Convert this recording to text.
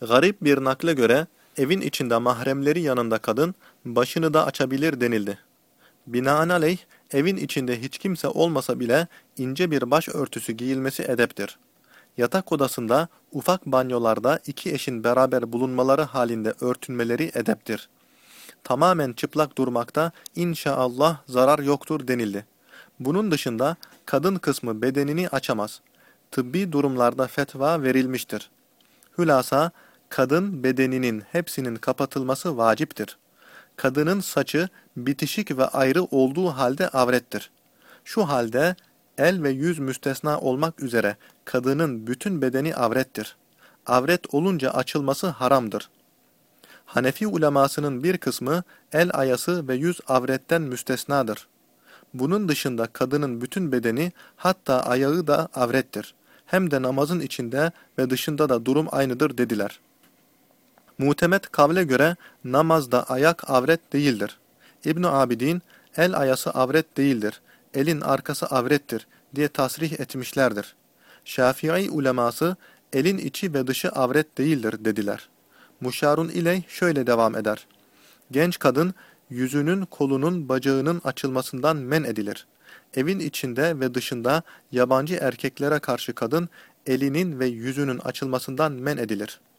Garip bir nakle göre evin içinde mahremleri yanında kadın başını da açabilir denildi. Binaenaleyh evin içinde hiç kimse olmasa bile ince bir başörtüsü giyilmesi edeptir. Yatak odasında ufak banyolarda iki eşin beraber bulunmaları halinde örtünmeleri edeptir. Tamamen çıplak durmakta inşaallah zarar yoktur denildi. Bunun dışında kadın kısmı bedenini açamaz. Tıbbi durumlarda fetva verilmiştir. Hülasa, kadın bedeninin hepsinin kapatılması vaciptir. Kadının saçı bitişik ve ayrı olduğu halde avrettir. Şu halde el ve yüz müstesna olmak üzere kadının bütün bedeni avrettir. Avret olunca açılması haramdır. Hanefi ulemasının bir kısmı el ayası ve yüz avretten müstesnadır. Bunun dışında kadının bütün bedeni hatta ayağı da avrettir. Hem de namazın içinde ve dışında da durum aynıdır dediler. Mutemet kavle göre namazda ayak avret değildir. ibn Abidin el ayası avret değildir, elin arkası avrettir diye tasrih etmişlerdir. Şafii uleması elin içi ve dışı avret değildir dediler. Muşarun ile şöyle devam eder. Genç kadın yüzünün, kolunun, bacağının açılmasından men edilir. Evin içinde ve dışında yabancı erkeklere karşı kadın elinin ve yüzünün açılmasından men edilir.''